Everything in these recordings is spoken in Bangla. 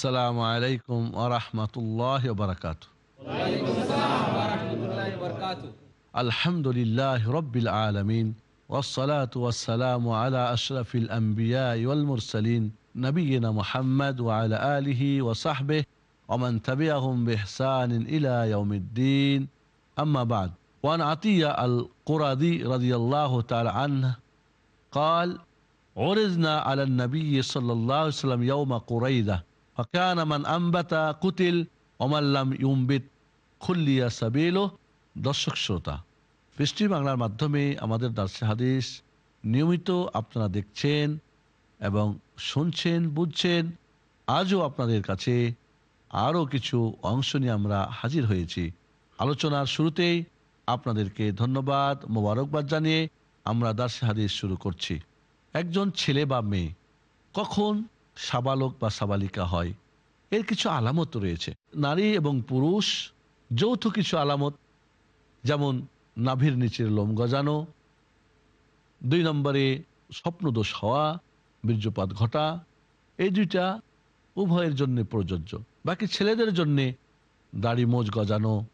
السلام عليكم ورحمة الله وبركاته. وعليكم السلام ورحمة الله وبركاته الحمد لله رب العالمين والصلاة والسلام على أشرف الأنبياء والمرسلين نبينا محمد وعلى آله وصحبه ومن تبعهم بإحسان إلى يوم الدين. أما بعد وعن عطية القرادي رضي الله تعالى عنه قال عرضنا على النبي صلى الله عليه وسلم يوم قريدة ফকান আম্বাতা কুতিল অমাল্লাম ইউম্বিত খুল্লিয়া সাবিলো দর্শক শ্রোতা, পৃষ্টি বাংলার মাধ্যমে আমাদের দার্সে হাদিস নিয়মিত আপনারা দেখছেন এবং শুনছেন, বুঝছেন। আজও আপনাদের কাছে আরও কিছু অংশ নিয়ে আমরা হাজির হয়েছি। আলোচনার শুরুতেই আপনাদেরকে ধন্যবাদ, মোবারকবাদ জানিয়ে আমরা দার্সে হাদিস শুরু করছি। একজন ছেলে বা মেয়ে কখন সাবালক বা সাবালিকা হয়। এর কিছু আলামত রয়েছে। নারী এবং পুরুষ, যৌথ কিছু আলামত, যেমন নাভির নিচের লোম গজানো, দুই নম্বরে স্বপ্নদোষ হওয়া, বীর্যপাত ঘটা, এই দুইটা উভয়ের জন্য প্রযোজ্য। বাকি ছেলেদের জন্যে দাড়ি মোজ গজানো,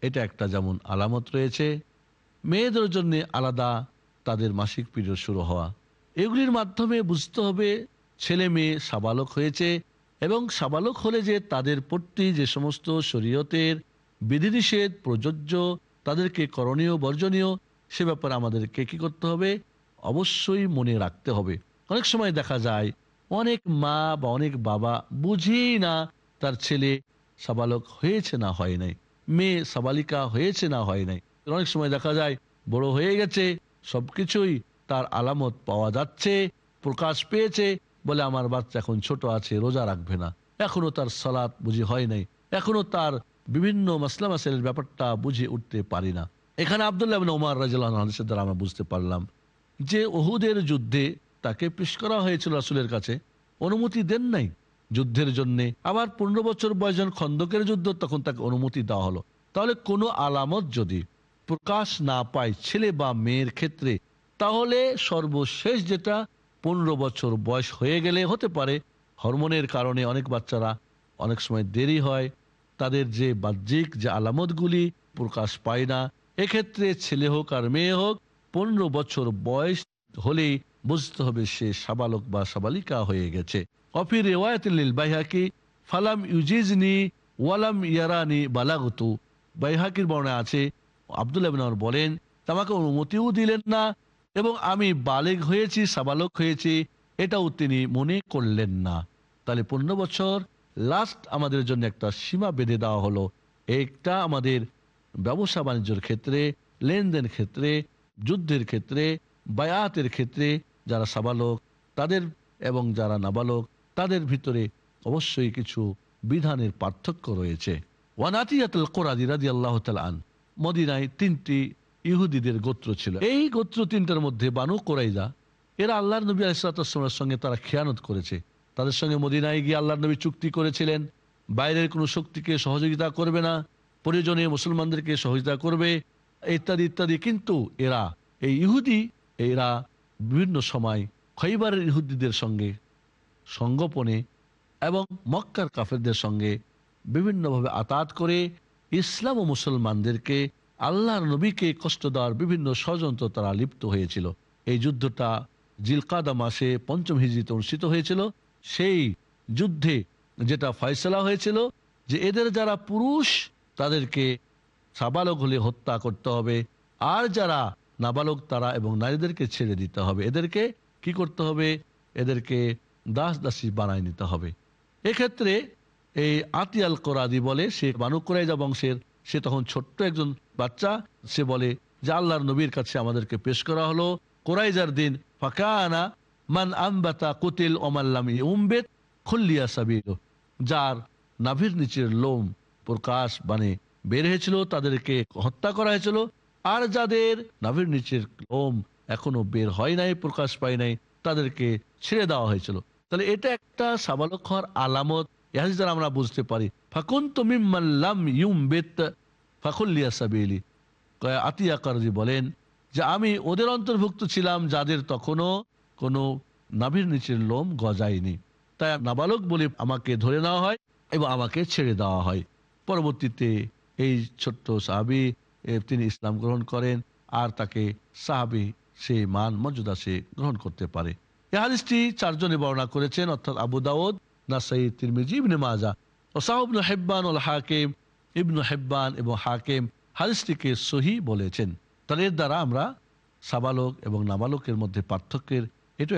এটা একটা যেমন আলামত রয়েছে। মেয়েদের জন্য আলাদা, তাদের মাসিক পিরিয়ড শুরু হওয়া। এগুলির মাধ্যমে বুঝতে হবে ছেলে মেয়ে সাবালক হয়েছে এবং সাবালক হলে যে তাদের প্রতি যে সমস্ত শরীয়তের বিধিনিষেধ, প্রযোজ্য, তাদেরকে করণীয়, বর্জনীয়, সে ব্যাপারে আমাদেরকে কি করতে হবে? অবশ্যই মনে রাখতে হবে। অনেক সময় দেখা যায়, অনেক মা বা অনেক বাবা বুঝেই না তার ছেলে সাবালক হয়েছে না হয় নাই, মেয়ে সাবালিকা হয়েছে না হয় নাই। অনেক সময় দেখা যায়, বড় হয়ে গেছে, সবকিছুই তার আলামত পাওয়া যাচ্ছে, প্রকাশ পেয়েছে বলে, আমার বাচ্চা এখন ছোট আছে, রোজা রাখবে না। এখনও তার সালাত বুঝি হয় নাই। এখনও তার বিভিন্ন মাসলা মাসেলের ব্যাপারটা বুঝে উঠতে পারি না। এখানে আবদুল্লাহ ওমার রাজিয়ালের দ্বারা আমরা বুঝতে পারলাম যে ওহুদের যুদ্ধে তাকে পেশ করা হয়েছিল রাসুলের কাছে। অনুমতি দেন নাই যুদ্ধের জন্য। আবার পনেরো বছর বয়স খন্দকের যুদ্ধ, তখন তাকে অনুমতি দেওয়া হলো। তাহলে কোনো আলামত যদি প্রকাশ না পায় ছেলে বা মেয়ের ক্ষেত্রে, তাহলে সর্বশেষ যেটা পনেরো বছর বয়স হয়ে গেলে হতে পারে, হরমোনের কারণে অনেক বাচ্চারা অনেক সময় দেরি হয়, তাদের যে বাহ্যিক যে আলামতগুলি প্রকাশ পায় না। এক্ষেত্রে ছেলে হোক আর মেয়ে হোক, পনেরো বছর বয়স হলেই বুঝতে হবে সে সাবালক বা সাবালিকা হয়ে গেছে। অফির রেওয়ায়তিল বাইহাকি, ফালাম ইউজিজনি ওয়ালাম ইয়ারানি বালাগতু। বাইহাকির বর্ণায় আছে, আবদুল্লাহ বলেন আমাকে অনুমতিও দিলেন না এবং আমি বালেগ হয়েছি, সাবালক হয়েছি, এটাও তিনি মনে করলেন না। তাহলে পনেরো বছর লাস্ট আমাদের জন্য একটা সীমা বেঁধে দেওয়া হলো। একটা আমাদের ব্যবসা বাণিজ্যের ক্ষেত্রে, লেনদেন ক্ষেত্রে, যুদ্ধের ক্ষেত্রে, বায়াতের ক্ষেত্রে যারা সাবালক, তাদের এবং যারা নাবালক, তাদের ভিতরে অবশ্যই কিছু বিধানের পার্থক্য রয়েছে। ওয়ানাতিয়াতুল কোরআদি রাদি আল্লাহ আন মদিনায় তিনটি ইহুদিদের গোত্র ছিল। এই গোত্র তিনটার মধ্যে বানু কোরাইদা এরা আল্লাহর নবী আলিসালামের সঙ্গে তারা খেয়ানত করেছে। তাদের সঙ্গে মদিনায় গিয়ে আল্লাহ নবী চুক্তি করেছিলেন। বাইরের কোনো শক্তিকে সহযোগিতা করবে না, প্রয়োজনে মুসলমানদেরকে সহযোগিতা করবে, ইত্যাদি ইত্যাদি। কিন্তু এরা, এই ইহুদি, এরা বিভিন্ন সময় খৈবারের ইহুদিদের সঙ্গে সঙ্গোপনে এবং মক্কার কাফেরদের সঙ্গে বিভিন্নভাবে আতাত করে ইসলাম ও মুসলমানদেরকে আল্লাহর নবীকে কষ্ট দেওয়ার বিভিন্ন ষড়যন্ত্র তারা লিপ্ত হয়েছিল। এই যুদ্ধটা জিলকাদা মাসে পঞ্চম হিজড়িতে অনুষ্ঠিত হয়েছিল। সেই যুদ্ধে যেটা ফয়সলা হয়েছিল যে এদের যারা পুরুষ, তাদেরকে সাবালক হলে হত্যা করতে হবে। আর যারা নাবালক, তারা এবং নারীদেরকে ছেড়ে দিতে হবে। এদেরকে কি করতে হবে? এদেরকে দাস দাসী বানায় নিতে হবে। এক্ষেত্রে এই আতিয়াল কোরাদি বলে সে বানু কোরাইজা বংশের সে তখন ছোট্ট একজন বাচ্চা। সে বলে, যে আল্লাহর নবীর কাছে আমাদেরকে পেশ করা হলো। কোরাইজার দিন, ফাঁকানা মান আমবাতা কুতিল ওমাল্লাম উম্বেদ খুল্লিয়া সাবিল। যার নাভির নিচের লোম প্রকাশ মানে বের হয়েছিল, তাদেরকে হত্যা করা হয়েছিল। আর যাদের নাভির নিচের লোম এখনও বের হয় নাই, প্রকাশ পায় নাই, তাদেরকে ছেড়ে দেওয়া হয়েছিল। তাহলে এটা একটা সাবালক হওয়ার আলামত। ইহাজ আমরা বুঝতে পারি আতিয়া বলেন যে আমি ওদের অন্তর্ভুক্ত ছিলাম যাদের তখনও কোনো নাভির নিচের লোম গজায়নি। তাই নাবালক বলে আমাকে ধরে নেওয়া হয় এবং আমাকে ছেড়ে দেওয়া হয়। পরবর্তীতে এই ছোট্ট সাহাবি তিনি ইসলাম গ্রহণ করেন আর তাকে সাহাবি সে মান মর্যাদা সে গ্রহণ করতে পারে। এই হাদিসটি চারজনে বর্ণনা করেছেন, অর্থাৎ আবু দাউদ, নাসাই, তিরমিজি, ইবনে মাজা ওসাউবন হেব্বান হাকিম, ইবনু হেব্বান এবং হাকিম সহি বলেছেন। তাহলে এর দ্বারা আমরা সাবালক এবং নাবালকের মধ্যে পার্থক্যের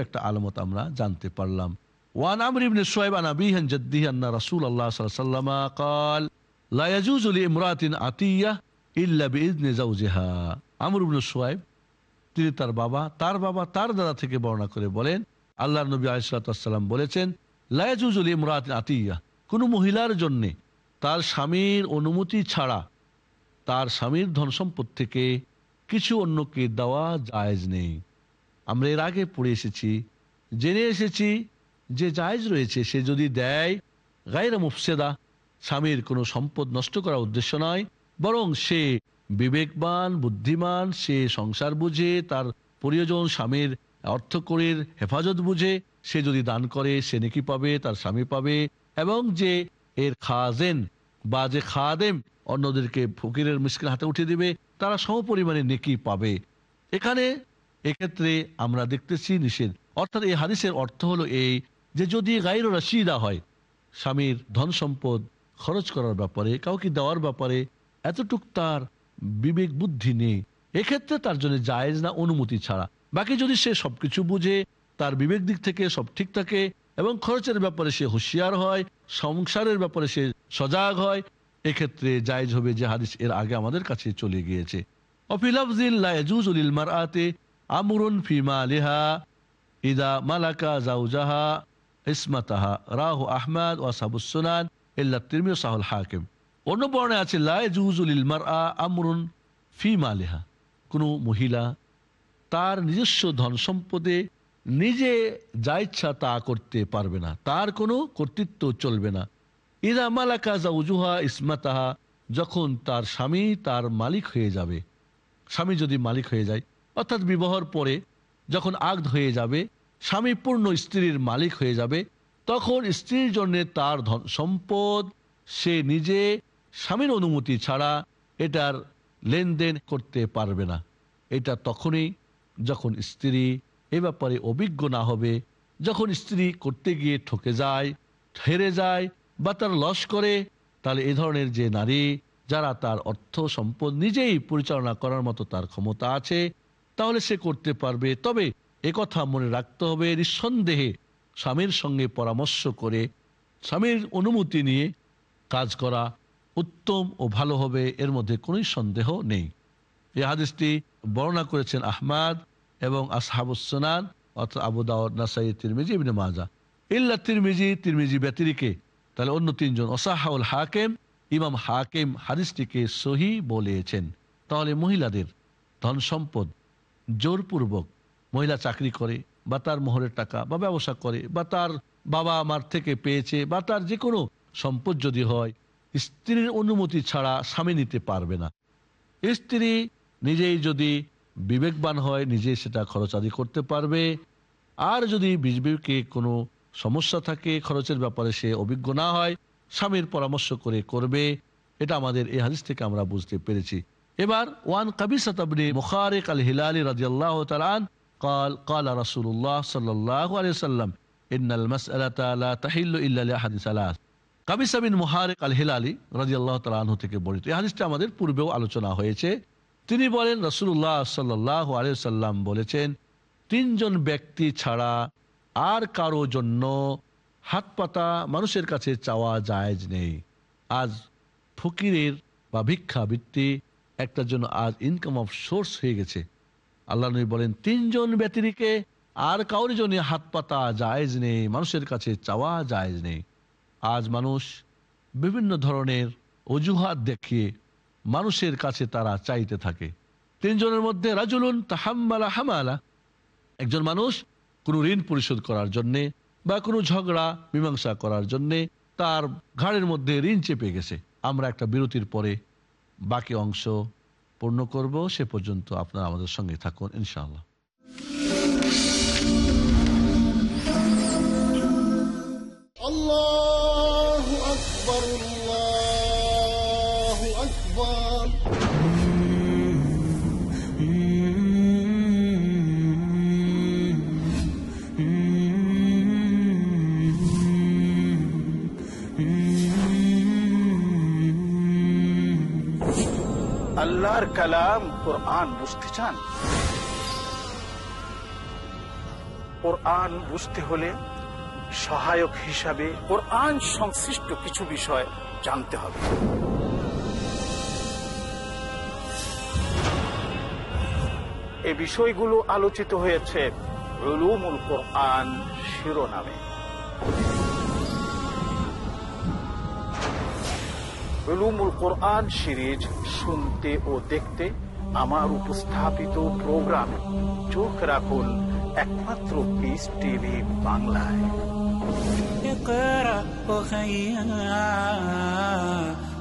একটা আলামত আমরা জানতে পারলাম। ওয়ান আমর ইবনে সোয়েব আনা বিহান জদ্দি আন্না রাসুল আল্লাহ কাল লায়াজুজ ইমরাতিন আতিয়া ইল্লা বিজনে জাউজেহা আমর ইবনে সোয়েব তিনি তার বাবা তার বাবা তার দাদা থেকে বর্ণনা করে বলেন আল্লাহ নবী আলিসাল্লাম বলেছেন লায়াজুজ উলি ইমরাতিন আতিয়া। কোনো মহিলার জন্যে তার স্বামীর অনুমতি ছাড়া তার স্বামীর ধন সম্পদ থেকে কিছু অন্যকে দেওয়া জায়জ নেই। আমরা এর আগে পড়ে এসেছি, জেনে এসেছি যে জায়েজ রয়েছে, সে যদি দেয়, গায়ের মুফসেদা স্বামীর কোনো সম্পদ নষ্ট করার উদ্দেশ্য নয়, বরং সে বিবেকবান, বুদ্ধিমান, সে সংসার বুঝে, তার প্রিয়জন স্বামীর অর্থকরীর হেফাজত বুঝে, সে যদি দান করে, সে নেকি পাবে, তার স্বামী পাবে এবং যে এর খাজেন বা যে খাদেম অন্যদেরকে ফকিরের মুশকিল হাতে উঠে দিবে, তারা সমপরিমাণে নেকি পাবে। এখানে, এক্ষেত্রে আমরা দেখতেছি নিষেধ। অর্থাৎ এই হাদিসের অর্থ হলো এই যে যদি গাইর রাশিদা হয়, স্বামীর ধন সম্পদ খরচ করার ব্যাপারে, কাউকে দেওয়ার ব্যাপারে এতটুক তার বিবেক বুদ্ধি নেই। এক্ষেত্রে তার জন্য জায়েজ না অনুমতি ছাড়া। বাকি যদি সে সবকিছু বুঝে, তার বিবেক দিক থেকে সব ঠিক থাকে এবং খরচের ব্যাপারে সে হুঁশিয়ার হয়, সংসারের ব্যাপারে সে সজাগ হয়। এক্ষেত্রে জায়েজ হবে যে হাদিস এর আগে আমাদের কাছে চলে গিয়েছে। আমরুন ফিমা ইদা মালাকা জাউজাহা ইসমাতাহা আমরুন ফিমা কোনো মহিলা তার নিজস্ব ধন সম্পদে নিজে যা ইচ্ছা তা করতে পারবে না। তার কোনো কর্তৃত্ব চলবে না। ইদা মালাকা জাউজুহা ইসমাতাহা, যখন তার স্বামী তার মালিক হয়ে যাবে। স্বামী যদি মালিক হয়ে যায়, অর্থাৎ বিবাহর পরে যখন আগদ হয়ে যাবে, স্বামী পূর্ণ স্ত্রীর মালিক হয়ে যাবে, তখন স্ত্রীর জন্য তার ধন সম্পদ সে নিজে স্বামীর অনুমতি ছাড়া এটার লেনদেন করতে পারবে না। এটা তখনই যখন স্ত্রী এ ব্যাপারে অভিজ্ঞ না হবে। যখন স্ত্রী করতে গিয়ে ঠকে যায়, হেরে যায় বা তার লস করে, তাহলে এ ধরনের যে নারী যারা তার অর্থ সম্পদ নিজেই পরিচালনা করার মতো তার ক্ষমতা আছে, তাহলে সে করতে পারবে। তবে কথা মনে রাখতে হবে, নিঃসন্দেহে স্বামীর সঙ্গে পরামর্শ করে স্বামীর অনুমতি নিয়ে কাজ করা উত্তম ও ভালো হবে, এর মধ্যে কোনো সন্দেহ নেই। এই হাদিসটি বর্ণনা করেছেন আহমাদ এবং আসহাবুসনান অর্থাৎ আবু দাউদ নাসাই তিরমিজি, ইবনে মাজা। ইল্লা তিরমিজি তিরমিজি ব্যতিরিকে। তাহলে অন্য তিনজন, ওসাহাউল হাকিম, ইমাম হাকিম হাদিসটিকে সহি বলেছেন। তাহলে মহিলাদের ধন সম্পদ জোরপূর্বক মহিলা চাকরি করে, বা তার মোহরের টাকা, বা ব্যবসা করে, বা তার বাবা মার থেকে পেয়েছে, বা তার যে কোনো সম্পদ যদি হয়, স্ত্রীর অনুমতি ছাড়া স্বামী নিতে পারবে না। স্ত্রী নিজেই যদি বিবেকবান হয় নিজে সেটা খরচাদি করতে পারবে আর যদি বিবেকে কোনো সমস্যা থাকে খরচের ব্যাপারে সে অভিজ্ঞ না হয় স্বামীর পরামর্শ করে করবে এটা আমাদের এই হাদিস থেকে আমরা বুঝতে পেরেছি এবার ওয়ান কাবিসাত আবনি মুখারিক আল হিলালি রাদিয়াল্লাহু তাআলা আন قال قال رسول الله صلى الله عليه وسلم ان المسألة لا تحل الا لاحد ثلاث কাবিসা বিন মুহারিক আল হিলালি রাদিয়াল্লাহু তাআলা আনহু থেকে বর্ণিত এই হাদিসটা আমাদের পূর্বেও আলোচনা হয়েছে তিনি বলেন, রাসূলুল্লাহ সাল্লাল্লাহু আলাইহি সাল্লাম বলেছেন, তিনজন ব্যক্তি ছাড়া আর কারও জন্য হাত পাতা মানুষের কাছে চাওয়া জায়েজ নেই। আজ ফকিরের বা ভিক্ষা ভিক্ষাবৃত্তি একটার জন্য আজ ইনকাম অফ সোর্স হয়ে গেছে। আল্লাহ নবী বলেন, তিনজন ব্যতিরিকে আর কাউর জন্য হাত পাতা জায়েজ নেই, মানুষের কাছে চাওয়া জায়েজ নেই। আজ মানুষ বিভিন্ন ধরনের অজুহাত দেখিয়ে মানুষের কাছে তারা চাইতে থাকে। তিনজনের মধ্যে রাজুলুন তাহাম্মালা হামালা। একজন মানুষ কোনো ঋণ পরিশোধ করার জন্যে বা কোনো ঝগড়া, মীমাংসা করার জন্যে তার ঘাড়ের মধ্যে ঋণ চেপে গেছে। আমরা একটা বিরতির পরে বাকি অংশ পূর্ণ করব। সে পর্যন্ত আপনারা আমাদের সঙ্গে থাকুন, ইনশাআল্লাহ। আল্লাহ আকবর أكبر আল্লাহর কালাম কোরআন বুঝতে চান কোরআন বুঝতে হলে সহায়ক হিসাবে কোরআন সংশ্লিষ্ট কিছু বিষয় জানতে হবে এই বিষয়গুলো আলোচিত হয়েছে রুলুমুল কোরআন শিরোনামে রুলুমুল কোরআন সিরিজ শুনতে ও দেখতে আমার উপস্থাপিত প্রোগ্রামে চোখ রাখুন একমাত্র পিস টিভি বাংলায় اقرأ أخيا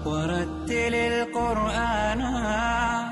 ورتل القرآن اصبح بصوتك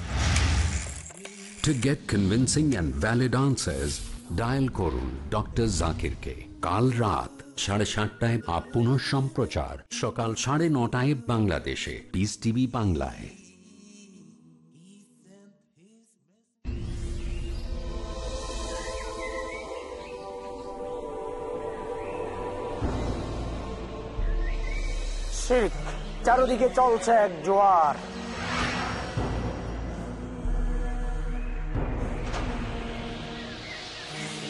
To get convincing and valid answers, dial করুন ডক্টর জাকিরকে কাল রাত সাড়ে সাতটায় আপ পুনঃ সম্প্রচার। সকাল সাড়ে নটায় বাংলাদেশে। পিস টিভি বাংলায়। চারদিকে চলছে এক জোয়ার।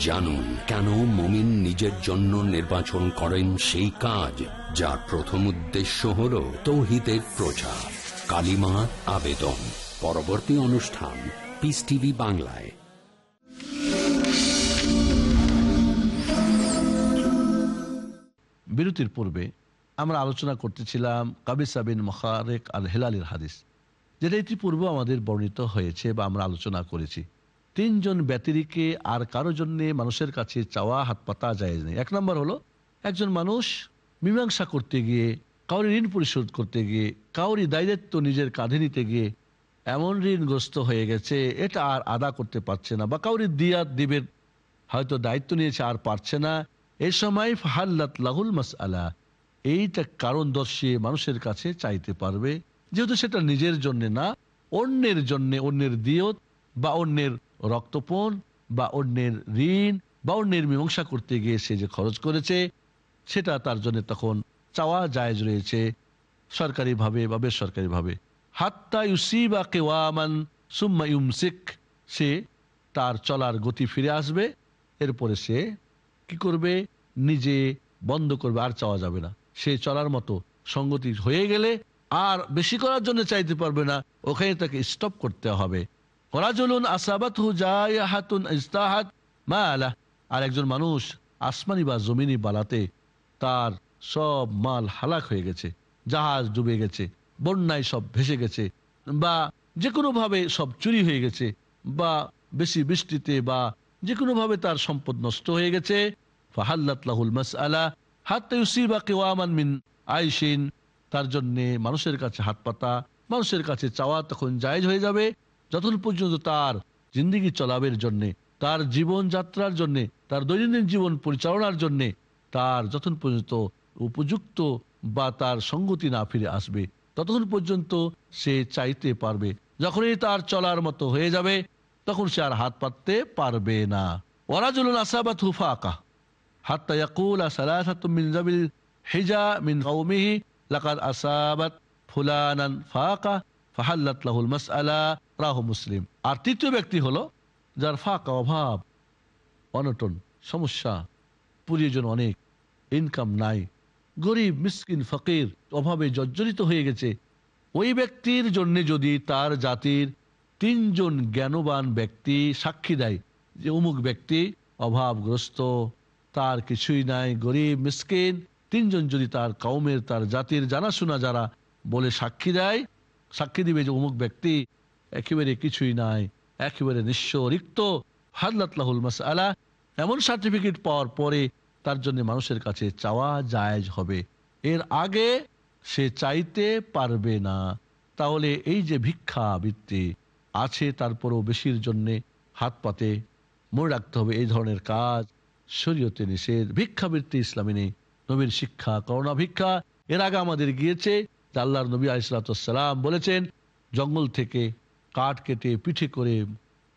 জানুন কেন মমিন নিজের জন্য নির্বাচন করেন সেই কাজ, যার প্রথম উদ্দেশ্য হল তৌহিদের প্রচার। কালিমা আবেদন। পরবর্তী অনুষ্ঠান পিস টিভি বাংলায়। বিরতির পূর্বে আমরা আলোচনা করতেছিলাম কাবিসা বিন মখারেক আল হেলালির হাদিস, যেটা ইতিপূর্বে আমাদের বর্ণিত হয়েছে বা আমরা আলোচনা করেছি। তিনজন ব্যতিরিকে আর কারও জন্যে মানুষের কাছে চাওয়া হাত পাতা যায় নেই। এক নম্বর হলো, একজন মানুষ মীমাংসা করতে গিয়ে, কাউরি ঋণ পরিশোধ করতে গিয়ে, কাউরি দায়িত্ব নিজের কাঁধে নিতে গিয়ে এমন ঋণগ্রস্ত হয়ে গেছে, এটা আর আদা করতে পারছে না বা কাউরি দিয়া দিবের হয়তো দায়িত্ব নিয়েছে আর পারছে না। এ সময় ফাহাল্লাত লাহুল মাস আলা এইটা কারণ দর্শিয়ে মানুষের কাছে চাইতে পারবে, যেহেতু সেটা নিজের জন্য না, অন্যের জন্য, অন্যের দিয়ত বা অন্যের রক্তপণ বা অন্যের ঋণ বা অন্যের মীমাংসা করতে গিয়ে সে যে খরচ করেছে, সেটা তার জন্য তখন চাওয়া জায়জ রয়েছে সরকারিভাবে বা বেসরকারিভাবে। হাত্তা ইউসি বা কেওয়ামান সুম্মা ইউমসিক, সে তার চলার গতি ফিরে আসবে, এরপরে সে কি করবে? নিজে বন্ধ করবে, আর চাওয়া যাবে না। সে চলার মতো সঙ্গতি হয়ে গেলে আর বেশি করার জন্য চাইতে পারবে না। ওখানে তাকে স্টপ করতে হবে। করাজলুন আসাবাত হু হাতুন ইস্তাহাত মা আলা আর একজন মানুষ আসমানি বা জমিনি বালাতে তার সব মাল হালাক হয়ে গেছে, জাহাজ ডুবে গেছে, বন্যায় সব ভেসে গেছে, বা যে কোনোভাবে সব চুরি হয়ে গেছে, বা বেশি বৃষ্টিতে বা যে কোনোভাবে তার সম্পদ নষ্ট হয়ে গেছে। ফাহাল্লাতলাহুল মাস আলা হাত ইউসিবা আইসিন তার জন্যে মানুষের কাছে হাত পাতা মানুষের কাছে চাওয়া তখন জায়েজ হয়ে যাবে। যতক্ষণ পর্যন্ত তার জিন্দিগি চলাবের জন্যে, তার জীবন যাত্রার জন্যে, তার দৈনন্দিন জীবন পরিচালনার জন্যে, তার যতক্ষণ পর্যন্ত উপযুক্ত বা তার সঙ্গতি না ফিরে আসবে ততক্ষণ পর্যন্ত সে চাইতে পারবে। যখনই তার চলার মতো হয়ে যাবে, তখন সে আর হাত পাততে পারবে না। ওরাজুল আসাবাত হুফা আকা হাত্তা ইয়াকুল সালাসাতু মিন জাবিল হিজা মিন কওমিহি লাকাদ আসাবাত ফুলানান ফাকা ফাহাল্লাত লাহুল মাসআলা রাহু মুসলিম। আর তৃতীয় ব্যক্তি হলো, যার ফাঁকা অভাব, অনটন, সমস্যা প্রয়োজন অনেক ইনকাম নাই, গরিব, মিসকিন, ফকির, অভাবে জর্জরিত হয়ে গেছে। ওই ব্যক্তির জন্য যদি তার জাতির তিনজন জ্ঞানবান ব্যক্তি সাক্ষী দেয় যে অমুক ব্যক্তি অভাবগ্রস্ত, তার কিছুই নাই, গরিব, মিসকিন, তিনজন যদি তার কৌমের তার জাতির জানাশোনা যারা বলে সাক্ষী দেয়, সাক্ষী দিবে যে অমুক ব্যক্তি একেবারে কিছুই নাই, একেবারে নিঃস্ব রিক্ত হাদলাতলাহুল মাস আলা এমন সার্টিফিকেট পাওয়ার পরে তার জন্য মানুষের কাছে চাওয়া জায়েজ হবে। এর আগে সে চাইতে পারবে না। তাহলে এই যে ভিক্ষা বৃত্তি আছে, তারপরও বেশির জন্যে হাত পাতে। মনে রাখতে হবে এই ধরনের কাজ শরীয়তে নিষেধ। ভিক্ষাবৃত্তি ইসলামী নেই। নবীর শিক্ষা, করোনা ভিক্ষা, এর আগে আমাদের গিয়েছে আল্লাহর নবী আলিসালাম বলেছেন, জঙ্গল থেকে কাঠ কেটে, পিঠে করে,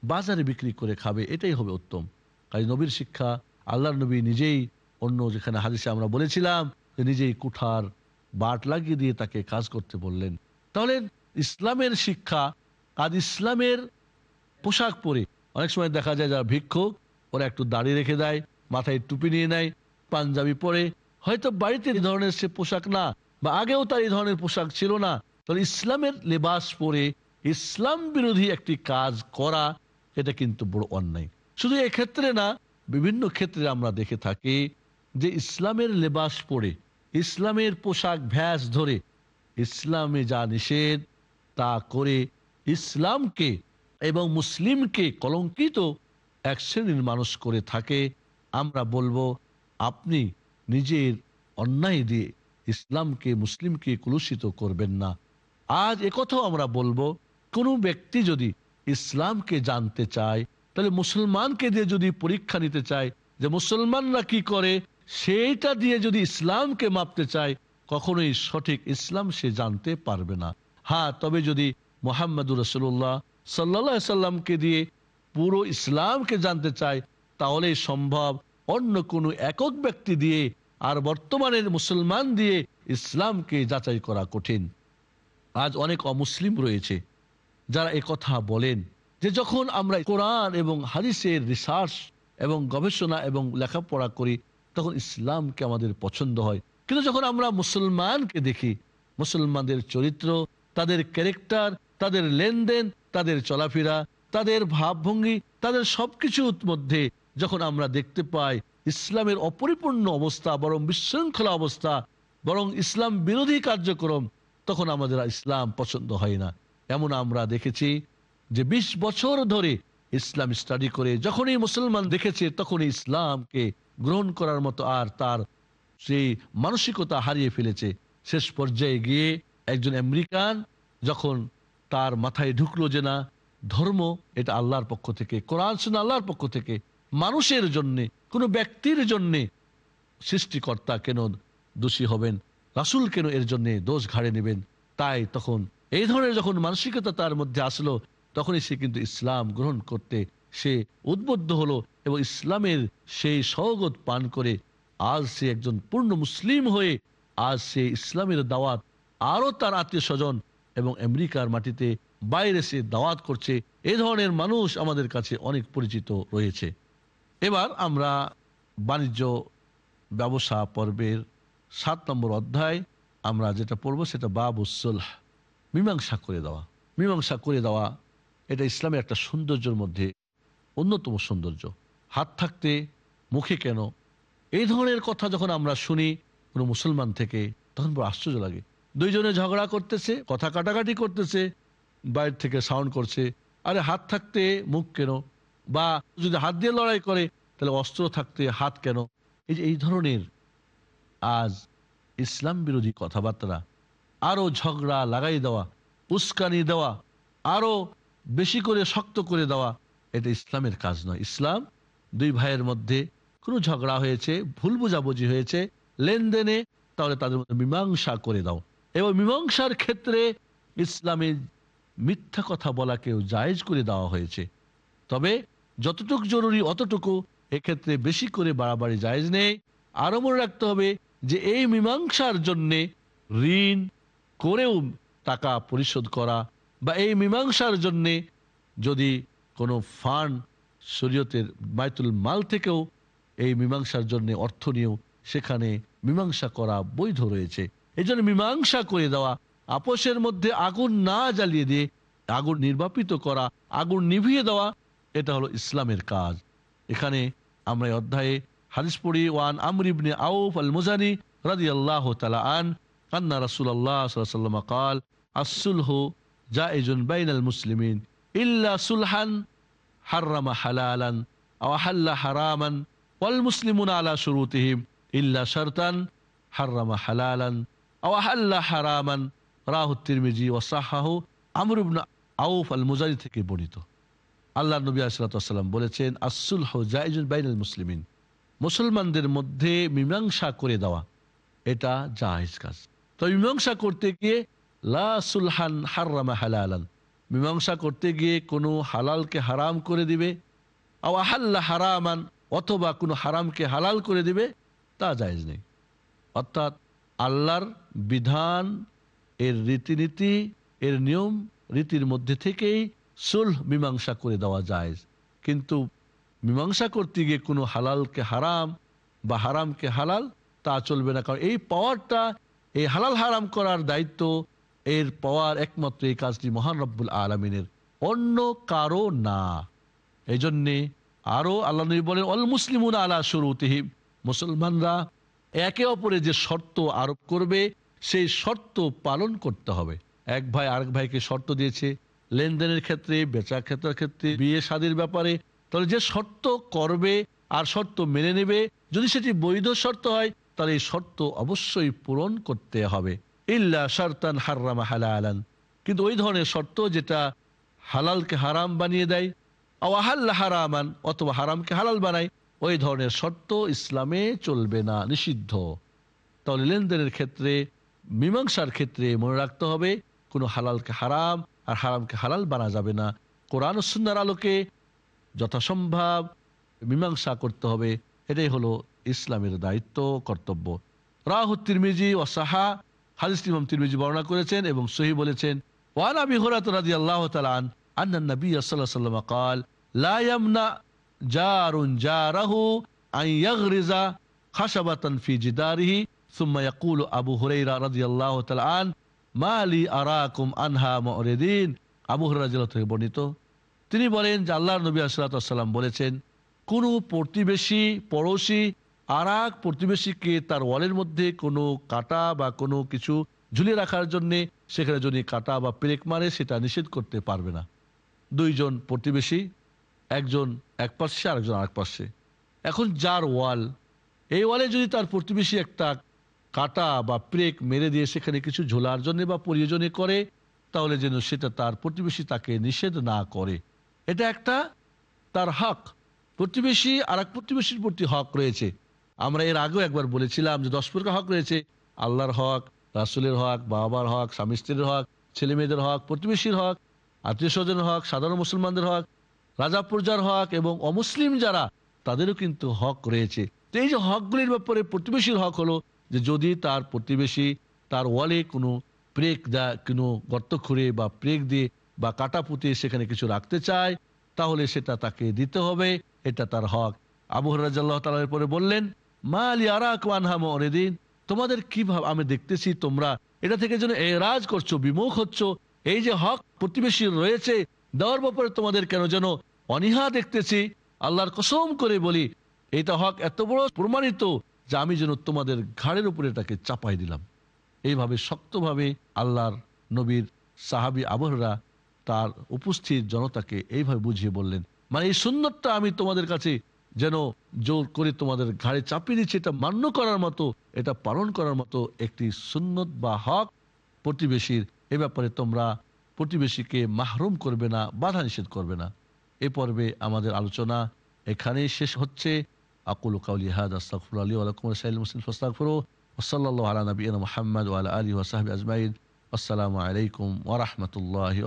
বাজারে বিক্রি করে খাবে, এটাই হবে উত্তম। কাজে নবীর শিক্ষা, আল্লাহর নবী নিজেই অন্য যেখানে হাদিসে আমরা বলেছিলাম যে নিজেই কুঠার, বাট লাগিয়ে দিয়ে তাকে কাজ করতে বললেন। তাহলে ইসলামের শিক্ষা আজ ইসলামের পোশাক পরে অনেক সময় দেখা যায় যারা ভিক্ষুক, ওরা একটু দাড়ি রেখে দেয়, মাথায় টুপি নিয়ে নেয়, পাঞ্জাবি পরে। হয়তো বাড়িতে এই ধরনের সে পোশাক না, বা আগেও তার এই ধরনের পোশাক ছিল না। তাহলে ইসলামের লেবাস পরে ইসলাম বিরোধী একটি কাজ করা, এটা কিন্তু বড় অন্যায়। শুধু এক্ষেত্রে না, বিভিন্ন ক্ষেত্রে আমরা দেখে থাকি যে ইসলামের লেবাস পরে, ইসলামের পোশাক ভ্যাস ধরে, ইসলামে যা নিষেধ, তা করে ইসলামকে এবং মুসলিমকে কলঙ্কিত এক শ্রেণির মানুষ করে থাকে। আমরা বলব, আপনি নিজের অন্যায় দিয়ে ইসলামকে, মুসলিমকে কলুষিত করবেন না। আজ একথাও আমরা বলব কোনো ব্যক্তি যদি ইসলামকে জানতে চায়, তাহলে মুসলমানকে দিয়ে যদি পরীক্ষা নিতে চায় যে মুসলমানরা কি করে, সেইটা দিয়ে যদি ইসলামকে মাপতে চায়, কখনোই সঠিক ইসলাম সে জানতে পারবে না। হ্যাঁ তবে যদি মোহাম্মদুর রসুল্লাহ সাল্লা সাল্লামকে দিয়ে পুরো ইসলামকে জানতে চায় তাহলে সম্ভব অন্য কোনো একক ব্যক্তি দিয়ে আর বর্তমানের মুসলমান দিয়ে ইসলামকে যাচাই করা কঠিন। আজ অনেক অমুসলিম রয়েছে যারা কথা বলেন যে যখন আমরা কোরআন এবং হাদিসের রিসার্চ এবং গবেষণা এবং লেখাপড়া করি, তখন ইসলামকে আমাদের পছন্দ হয়। কিন্তু যখন আমরা মুসলমানকে দেখি, মুসলমানদের চরিত্র, তাদের ক্যারেক্টার তাদের লেনদেন, তাদের চলাফেরা, তাদের ভাবভঙ্গি, তাদের সবকিছুর মধ্যে যখন আমরা দেখতে পাই, ইসলামের অপরিপূর্ণ অবস্থা, বরং বিশৃঙ্খলা অবস্থা, বরং ইসলাম বিরোধী কার্যক্রম, তখন আমাদের ইসলাম পছন্দ হয় না। এমন আমরা দেখেছি যে ২০ বছর ধরে ইসলাম স্টাডি করে যখনই মুসলমান দেখেছে তখনই ইসলামকে গ্রহণ করার মতো আর তার সেই মানসিকতা হারিয়ে ফেলেছে। শেষ পর্যায়ে গিয়ে একজন আমেরিকান যখন তার মাথায় ঢুকলো যে না, ধর্ম এটা আল্লাহর পক্ষ থেকে, কোরআন শুনে আল্লাহর পক্ষ থেকে, মানুষের জন্যে, কোনো ব্যক্তির জন্যে সৃষ্টিকর্তা কেন দোষী হবেন? রাসুল কেন এর জন্যে দোষ ঘাড়ে নেবেন? তাই তখন এই ধরনের যখন মানসিকতা তার মধ্যে আসলো, তখনই সে কিন্তু ইসলাম গ্রহণ করতে, সে উদ্বুদ্ধ হলো এবং ইসলামের সেই সহগত পান করে আজ সে একজন পূর্ণ মুসলিম হয়ে, আজ সে ইসলামের দাওয়াত আরও তার আত্মীয় স্বজন এবং আমেরিকার মাটিতে বাইরে সে দাওয়াত করছে, এ ধরনের মানুষ আমাদের কাছে অনেক পরিচিত রয়েছে। এবার আমরা বাণিজ্য ব্যবসা পর্বের সাত নম্বর অধ্যায়, আমরা যেটা পড়ব সেটা বাবুসুলহ মীমাংসা করে দেওয়া। মীমাংসা করে দেওয়া, এটা ইসলামের একটা সৌন্দর্যের মধ্যে অন্যতম সৌন্দর্য। হাত থাকতে, মুখে কেন? এই ধরনের কথা যখন আমরা শুনি কোনো মুসলমান থেকে, তখন বড় আশ্চর্য লাগে। দুইজনে ঝগড়া করতেছে, কথা কাটাকাটি করতেছে, বাইরে থেকে সাউন্ড করছে। আরে হাত থাকতে, মুখ কেন? বা যদি হাত দিয়ে লড়াই করে, তাহলে অস্ত্র থাকতে, হাত কেন? এই যে এই ধরনের আজ ইসলাম বিরোধী কথাবার্তা আরও ঝগড়া লাগাই দেওয়া, উস্কানি দেওয়া, আরও বেশি করে শক্ত করে দেওয়া, এটা ইসলামের কাজ নয়। ইসলাম দুই ভাইয়ের মধ্যে কোনো ঝগড়া হয়েছে, ভুল বোঝাবুঝি হয়েছে, লেনদেনে, তাহলে তাদের মধ্যে মীমাংসা করে দাও। এবং মীমাংসার ক্ষেত্রে ইসলামে মিথ্যা কথা বলাকেও জায়েজ করে দেওয়া হয়েছে। তবে যতটুকু জরুরি অতটুকু এক্ষেত্রে বেশি করে বাড়াবাড়ি জায়েজ নেই। আরও মনে রাখতে হবে যে এই মীমাংসার জন্যে ঋণ করেও টাকা পরিশোধ করা বা এই মীমাংসার জন্যে যদি কোনো ফান্ড শরীয়তের বাইতুল মাল থেকেও এই মীমাংসার জন্য অর্থ নিয়েও সেখানে মীমাংসা করা বৈধ রয়েছে। এই জন্য মীমাংসা করে দেওয়া, আপোষের মধ্যে আগুন না জ্বালিয়ে দিয়ে আগুন নির্বাপিত করা, আগুন নিভিয়ে দেওয়া, এটা হলো ইসলামের কাজ। এখানে আমরা অধ্যায়ে হাদিস পড়ি, ওয়ান আমরিবনে আউফ আল মুজানি রাদি আল্লাহ তালা আন আন্না রাসুল্লাহ সাল্লাম কাল আসুলহু জাইজুন বাইনাল মুসলিমিন, ইল্লা সুলহান হাররামা হালালান, আও হাল্লা হারামান, ওয়াল মুসলিমুন আলা শুরুতিহিম, ইল্লা শারতান হাররামা হালালান, আও হাল্লা হারামান। রাহু তিরমিজি ও সাহাহু আমর আউফ আল মুজারি থেকে বর্ণিত। আল্লাহ নবী আসসালাম বলেছেন আসুল জাইজুল বাইনাল মুসলিমিন, মুসলমানদের মধ্যে মীমাংসা করে দেওয়া, এটা জাহেজ কাজ। মীমাংসা করতে গিয়ে লা সুলহান হাররামা হালালান। মীমাংসা করতে গিয়ে কোনো হালালকে হারাম করে দিবে আহাল্লা হারামান, অথবা কোনো হারামকে হালাল করে দিবে, তা জায়েজ নেই। অর্থাৎ আল্লাহর বিধান, এর রীতিনীতি, এর নিয়ম, রীতির মধ্যে থেকেই সুলহ মীমাংসা করে দেওয়া যায় কিন্তু মীমাংসা করতে গিয়ে কোনো হালালকে হারাম বা হারামকে হালাল, তা চলবে না। কারণ এই পাওয়ারটা এই হালাল হারাম করার দায়িত্ব, এর পাওয়ার একমাত্র এই কাজটি মহান রব্বুল আলমিনের। অন্য কারও না। এই জন্যে আরও আল্লাহ বলেন অল মুসলিমুন আলা শুরুতিহিম। মুসলমানরা একে অপরে যে শর্ত আরোপ করবে, সেই শর্ত পালন করতে হবে। এক ভাই আরেক ভাইকে শর্ত দিয়েছে, লেনদেনের ক্ষেত্রে বেচা ক্ষেত্রের ক্ষেত্রে, বিয়ে শাদির ব্যাপারে। তাহলে যে শর্ত করবে আর শর্ত মেনে নেবে, যদি সেটি বৈধ শর্ত হয় তাহলে এই শর্ত অবশ্যই পূরণ করতে হবে। ইল্লা শর্তান হাররামা হালালান। কিন্তু ওই ধরনের শর্ত যেটা হালালকে হারাম বানিয়ে দেয় আহাল্লা হারামান, অথবা হারামকে হালাল বানায়, ওই ধরনের শর্ত ইসলামে চলবে না, নিষিদ্ধ। তাহলে লেনদেনের ক্ষেত্রে, মীমাংসার ক্ষেত্রে মনে রাখতে হবে, কোনো হালালকে হারাম আর হারামকে হালাল বানা যাবে না। কোরআন সুন্নার আলোকে যথাসম্ভব মীমাংসা করতে হবে। এটাই হলো ইসলামের দায়িত্ব কর্তব্য রাহু তিরমিজি ও সাহা হাদিস ইমাম তিরমিজি বর্ণনা করেছেন এবং সহি বলেছেন ওয়ান আবি হুরাত রাদিয়াল্লাহু তাআলা আন আন্না নবী সাল্লাল্লাহু আলাইহি ওয়াসাল্লাম قال لا يمنع جار جاره أن يغرز خشبة في جداره ثم يقول أبو هريرة رضي الله تعالى عنه ما لي أراكم أنها معرضين আবু হুরাইরা থেকে বর্ণিত তিনি বলেন যে আল্লাহ নবী সাল্লাম বলেছেন কোন প্রতিবেশী পড়োশি আর এক প্রতিবেশীকে তার ওয়ালের মধ্যে কোনো কাটা বা কোনো কিছু ঝুলিয়ে রাখার জন্যে সেখানে যদি কাটা বা পেরেক মারে, সেটা নিষেধ করতে পারবে না। দুইজন প্রতিবেশী, একজন এক পাশে আরেকজন আরেক পাশে। এখন যার ওয়াল? এই ওয়ালে যদি তার প্রতিবেশী একটা কাটা বা প্রেক মেরে দিয়ে সেখানে কিছু ঝোলার জন্য বা প্রয়োজনে করে, তাহলে যেন সেটা তার প্রতিবেশী তাকে নিষেধ না করে। এটা একটা তার হক। প্রতিবেশী আর এক প্রতিবেশীর প্রতি হক রয়েছে। আমরা এর আগেও একবার বলেছিলাম যে দশ প্রকার হক রয়েছে। আল্লাহর হক, রাসুলের হক, বাবার হক, স্বামী স্ত্রীর হক, ছেলে মেয়েদের হক, প্রতিবেশীর হক, আত্মীয় স্বজনের হক, সাধারণ মুসলমানদের হক, রাজা প্রজার হক এবং অমুসলিম যারা, তাদেরও কিন্তু হক রয়েছে। তো এই যে হকগুলির ব্যাপারে প্রতিবেশীর হক হলো যে যদি তার প্রতিবেশী, তার ওয়ালে কোনো প্রেক দেয় কোনো গর্ত খুঁড়ে বা প্রেক দিয়ে বা কাটা পুঁতে সেখানে কিছু রাখতে চায়, তাহলে সেটা তাকে দিতে হবে, এটা তার হক। আবু তালের পরে বললেন মা আলী আরাক ওয়ানহাম তোমাদের কীভাবে আমি দেখতেছি তোমরা, এটা থেকে যেন এরাজ করছ, বিমুখ হচ্ছ, এই যে হক প্রতিবেশী রয়েছে, দেওয়ার ব্যাপারে তোমাদের কেন যেন অনীহা দেখতেছি, আল্লাহর কসম করে বলি, এইটা হক এত বড় প্রমাণিত যে আমি যেন তোমাদের ঘাড়ের উপরে এটাকে চাপাই দিলাম। এইভাবে শক্তভাবে আল্লাহর নবীর সাহাবি আবহরা তার উপস্থিত জনতাকে এইভাবে বুঝিয়ে বললেন মানে এই সুন্দরটা আমি তোমাদের কাছে যেন জোর করে তোমাদের ঘাড়ে চাপিয়ে দিচ্ছি, এটা মান্য করার মতো, এটা পালন করার মতো একটি সুন্নত বা হক প্রতিবেশীর। এ ব্যাপারে তোমরা প্রতিবেশীকে মাহরুম করবে না, বাধা নিষেধ করবে না। এ পর্বে আমাদের আলোচনা এখানেই শেষ হচ্ছে। আকুল কাউলি হাদ আস্তাগফিরু আলী ওয়ালাইকুম সাইল মুসলিম ফাস্তাগফিরু। ওসল্লাল্লাহু আলা মুহাম্মদ আলা আলিহি ওয়া সাহবিহি আজমাইন। আসসালামু আলাইকুম ওয়া রাহমাতুল্লাহি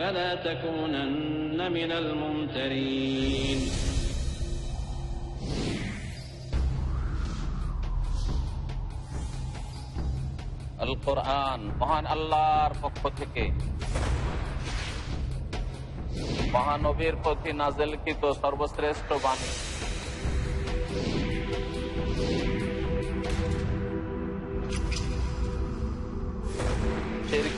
فلا تكونن من الممترين আল কোরআন মহান আল্লাহর পক্ষ থেকে মহানবীর প্রতি নাজেলকৃত সর্বশ্রেষ্ঠ বাণী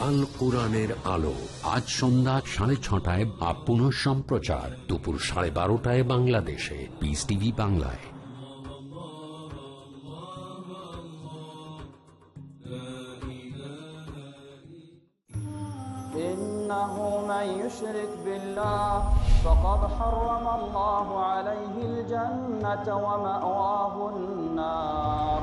আল কোরআনের আলো আজ সন্ধ্যা সাড়ে ছটায় বা পুনঃ সম্প্রচার দুপুর সাড়ে বারোটায় বাংলাদেশে পিস টিভি বাংলায় إنه من يشرك بالله فقد حرم الله عليه الجنة ومأواه النار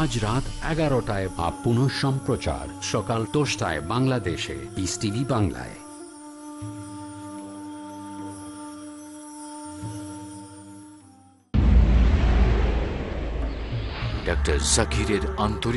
আজ রাত এগারোটায় বা পুনঃ সম্প্রচার সকাল দশটায় বাংলাদেশে পিস টিভি বাংলায়। ডাক্তার জাকিরের আন্তরিক